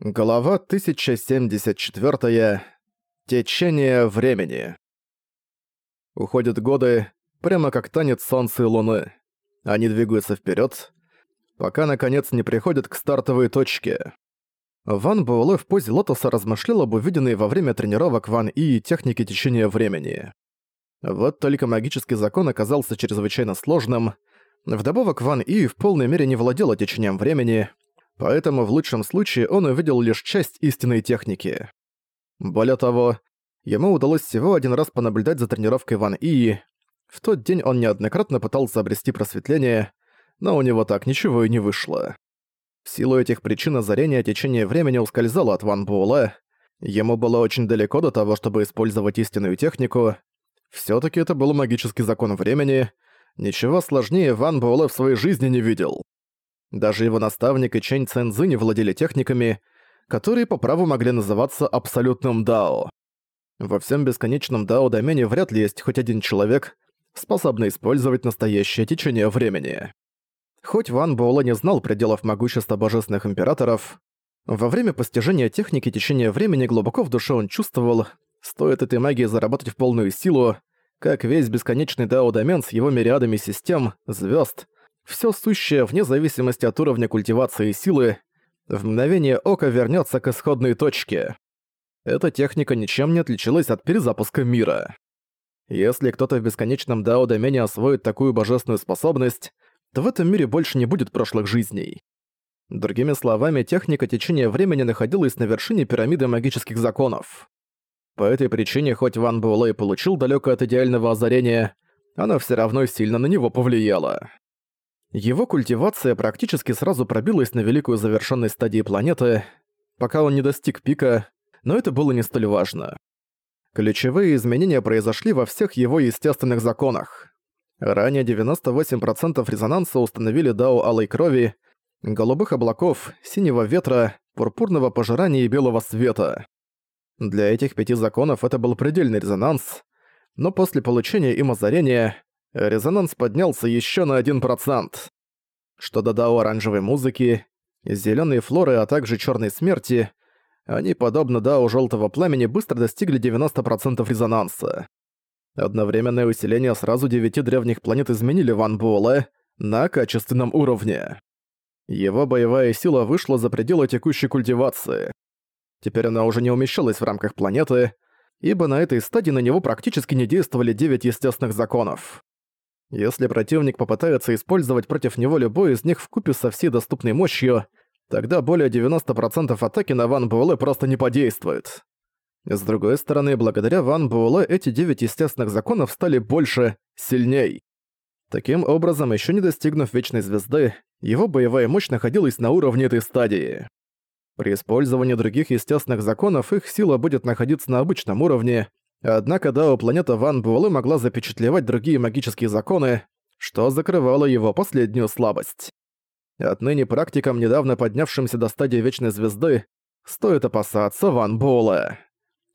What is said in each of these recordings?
Глава 1074. Течение времени. Уходят годы, прямо как танец солнца и луны. Они двигаются вперед, пока наконец не приходят к стартовой точке. Ван Буэлэ в позе лотоса размышлял об увиденной во время тренировок Ван И технике течения времени. Вот только магический закон оказался чрезвычайно сложным. Вдобавок Ван И в полной мере не владела течением времени, поэтому в лучшем случае он увидел лишь часть истинной техники. Более того, ему удалось всего один раз понаблюдать за тренировкой Ван Ии. В тот день он неоднократно пытался обрести просветление, но у него так ничего и не вышло. В силу этих причин озарение течение времени ускользало от Ван Буэлэ. Ему было очень далеко до того, чтобы использовать истинную технику. все таки это был магический закон времени. Ничего сложнее Ван Буэлэ в своей жизни не видел. Даже его наставник и Чэнь Цэнзы не владели техниками, которые по праву могли называться абсолютным дао. Во всем бесконечном дао-домене вряд ли есть хоть один человек, способный использовать настоящее течение времени. Хоть Ван Буэлэ не знал пределов могущества божественных императоров, во время постижения техники течения времени глубоко в душе он чувствовал, стоит этой магии заработать в полную силу, как весь бесконечный дао-домен с его мириадами систем, звезд, все сущее вне зависимости от уровня культивации силы, в мгновение ока вернется к исходной точке. Эта техника ничем не отличилась от перезапуска мира. Если кто-то в бесконечном дао-домене освоит такую божественную способность, то в этом мире больше не будет прошлых жизней. Другими словами, техника течения времени находилась на вершине пирамиды магических законов. По этой причине, хоть Ван Буэлэ получил далеко от идеального озарения, она все равно сильно на него повлияла. Его культивация практически сразу пробилась на великую завершенной стадии планеты, пока он не достиг пика, но это было не столь важно. Ключевые изменения произошли во всех его естественных законах. Ранее 98% резонанса установили дао алой крови, голубых облаков, синего ветра, пурпурного пожирания и белого света. Для этих пяти законов это был предельный резонанс, но после получения им озарения резонанс поднялся еще на 1%. Что до дао оранжевой музыки, зеленой флоры, а также черной смерти, они, подобно дао желтого пламени, быстро достигли 90% резонанса. Одновременное усиление сразу девяти древних планет изменили Ван Буэлэ на качественном уровне. Его боевая сила вышла за пределы текущей культивации. Теперь она уже не умещалась в рамках планеты, ибо на этой стадии на него практически не действовали девять естественных законов. Если противник попытается использовать против него любой из них вкупе со всей доступной мощью, тогда более 90% атаки на Ван Буэлэ просто не подействует. С другой стороны, благодаря Ван Буэлэ эти девять естественных законов стали больше, сильней. Таким образом, еще не достигнув Вечной Звезды, его боевая мощь находилась на уровне этой стадии. При использовании других естественных законов их сила будет находиться на обычном уровне, Однако Дао планета Ван Буэлэ могла запечатлевать другие магические законы, что закрывало его последнюю слабость. Отныне практикам, недавно поднявшимся до стадии Вечной Звезды, стоит опасаться Ван Буэлэ.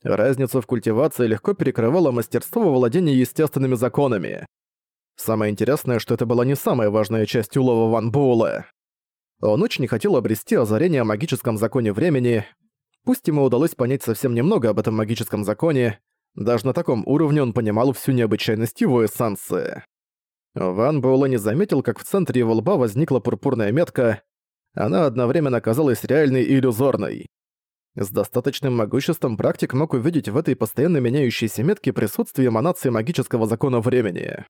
Разницу в культивации легко перекрывало мастерство во владении естественными законами. Самое интересное, что это была не самая важная часть улова Ван Буэлэ. Он очень хотел обрести озарение о магическом законе времени. Пусть ему удалось понять совсем немного об этом магическом законе, даже на таком уровне он понимал всю необычайность его эссенции. Ван Буэлэ не заметил, как в центре его лба возникла пурпурная метка. Она одновременно казалась реальной и иллюзорной. С достаточным могуществом практик мог увидеть в этой постоянно меняющейся метке присутствие эманации магического закона времени.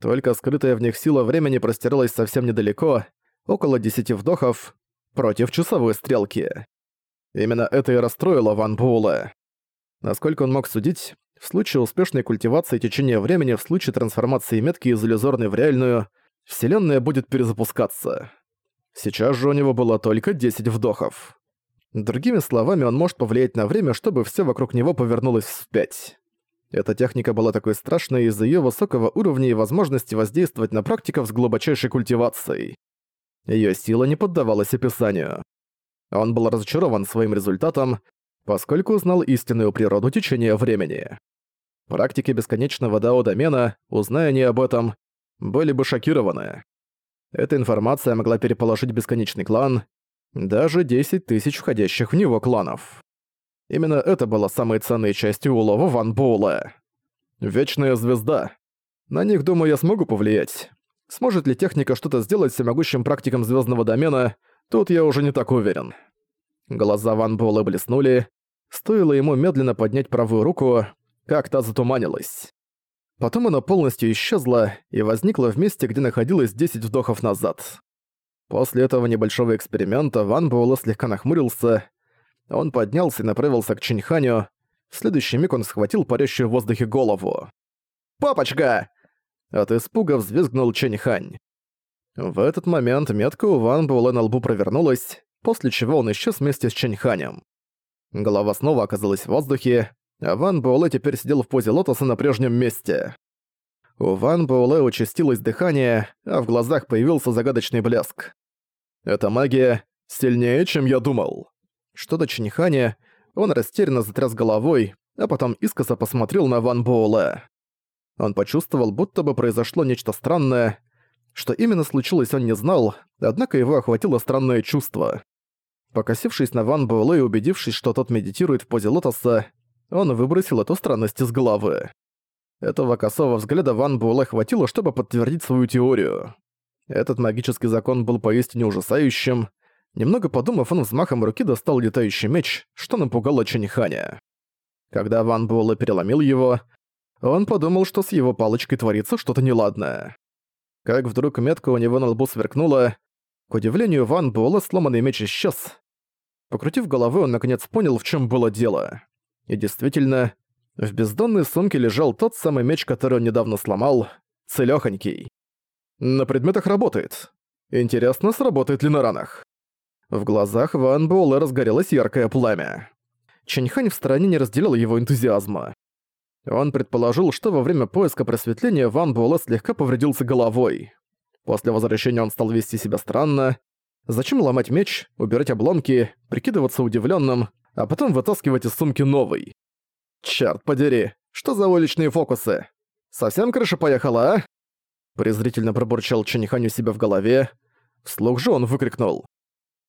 Только скрытая в них сила времени простиралась совсем недалеко, около десяти вдохов, против часовой стрелки. Именно это и расстроило Ван Буэлэ. Насколько он мог судить, в случае успешной культивации течения времени в случае трансформации метки из иллюзорной в реальную, Вселенная будет перезапускаться. Сейчас же у него было только 10 вдохов. Другими словами, он может повлиять на время, чтобы все вокруг него повернулось вспять. Эта техника была такой страшной из-за ее высокого уровня и возможности воздействовать на практиков с глубочайшей культивацией. Ее сила не поддавалась описанию. Он был разочарован своим результатом, поскольку узнал истинную природу течения времени. Практики бесконечного дао-домена, узная они об этом, были бы шокированы. Эта информация могла переположить бесконечный клан. Даже 10 тысяч входящих в него кланов. Именно это было самой ценной частью улова Ван Буэлэ. Вечная звезда. На них, думаю, я смогу повлиять. Сможет ли техника что-то сделать всемогущим практикам звездного домена, тут я уже не так уверен. Глаза Ван Буэлэ блеснули. Стоило ему медленно поднять правую руку, как та затуманилась. Потом она полностью исчезла и возникла в месте, где находилась 10 вдохов назад. После этого небольшого эксперимента Ван Буэлэ слегка нахмурился. Он поднялся и направился к Чиньханю. В следующий миг он схватил парящую в воздухе голову. «Папочка!» От испуга взвизгнул Чиньхань. В этот момент метка у Ван Буэлэ на лбу провернулась, после чего он исчез вместе с Чиньханем. Голова снова оказалась в воздухе, а Ван Буэлэ теперь сидел в позе лотоса на прежнем месте. У Ван Буэлэ участилось дыхание, а в глазах появился загадочный блеск. Эта магия сильнее, чем я думал. Что до Чиниханя, он растерянно затряс головой, а потом искоса посмотрел на Ван Буэлэ. Он почувствовал, будто бы произошло нечто странное. Что именно случилось, он не знал, однако его охватило странное чувство. Покосившись на Ван Буэлэ и убедившись, что тот медитирует в позе лотоса, он выбросил эту странность из головы. Этого косого взгляда Ван Буэлэ хватило, чтобы подтвердить свою теорию. Этот магический закон был поистине ужасающим. Немного подумав, он взмахом руки достал летающий меч, что напугало Чаниханя. Когда Ван Буэлэ переломил его, он подумал, что с его палочкой творится что-то неладное. Как вдруг метка у него на лбу сверкнула, к удивлению Ван Буэлэ сломанный меч исчез. Покрутив головой, он наконец понял, в чем было дело. И действительно, в бездонной сумке лежал тот самый меч, который он недавно сломал, целёхонький. На предметах работает. Интересно, сработает ли на ранах. В глазах Ван Буэлэ разгорелось яркое пламя. Чэньхань в стороне не разделил его энтузиазма. Он предположил, что во время поиска просветления Ван Буэлэ слегка повредился головой. После возвращения он стал вести себя странно. Зачем ломать меч, убирать обломки, прикидываться удивленным, а потом вытаскивать из сумки новый? «Чёрт подери, что за уличные фокусы? Совсем крыша поехала, а?» Презрительно пробурчал Чанихань у себя в голове. Вслух же он выкрикнул.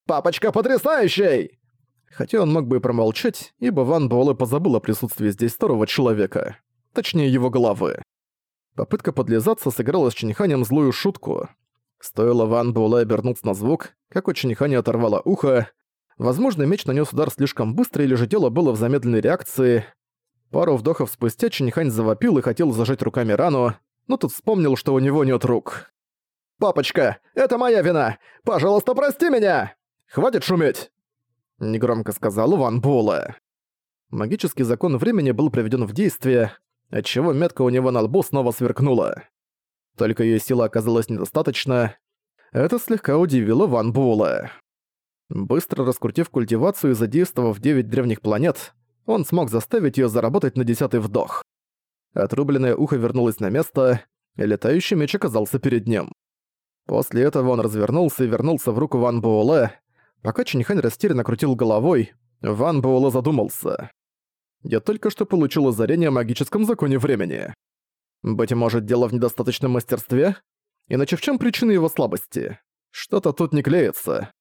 «Папочка потрясающий!» Хотя он мог бы и промолчать, ибо Ван Буэлэ позабыл о присутствии здесь второго человека. Точнее, его головы. Попытка подлизаться сыграла с Чиниханем злую шутку. Стоило Ван Буэлэ обернуться на звук, как у Чиниханя оторвало ухо. Возможно, меч нанес удар слишком быстро или же дело было в замедленной реакции. Пару вдохов спустя Чинихань завопил и хотел зажать руками рану, но тут вспомнил, что у него нет рук. «Папочка, это моя вина! Пожалуйста, прости меня! Хватит шуметь!» Негромко сказал Ван Буэлэ. Магический закон времени был приведен в действие, отчего метка у него на лбу снова сверкнула. Только ее сила оказалась недостаточно. Это слегка удивило Ван Буэлэ. Быстро раскрутив культивацию и задействовав 9 древних планет, он смог заставить её заработать на десятый вдох. Отрубленное ухо вернулось на место, и летающий меч оказался перед ним. После этого он развернулся и вернулся в руку Ван Буэлэ. Пока Чиньхань растерянно крутил головой, Ван Буэлэ задумался. «Я только что получил озарение о магическом законе времени. Быть может, дело в недостаточном мастерстве? Иначе в чем причина его слабости? Что-то тут не клеится.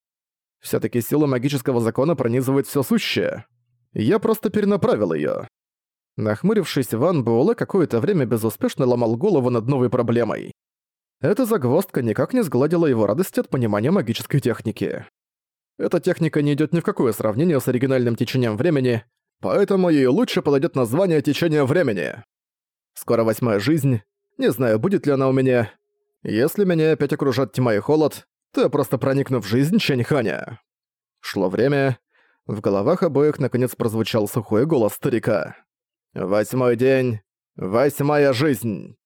Всё-таки сила магического закона пронизывает всё сущее. Я просто перенаправил её. Нахмурившись, Ван Буэлэ какое-то время безуспешно ломал голову над новой проблемой. Эта загвоздка никак не сгладила его радости от понимания магической техники. Эта техника не идёт ни в какое сравнение с оригинальным течением времени, поэтому ей лучше подойдет название течения времени. Скоро восьмая жизнь. Не знаю, будет ли она у меня. Если меня опять окружат тьма и холод, то я просто проникну в жизнь Чэньханя. Шло время, в головах обоих наконец прозвучал сухой голос старика. «Восьмой день, восьмая жизнь!»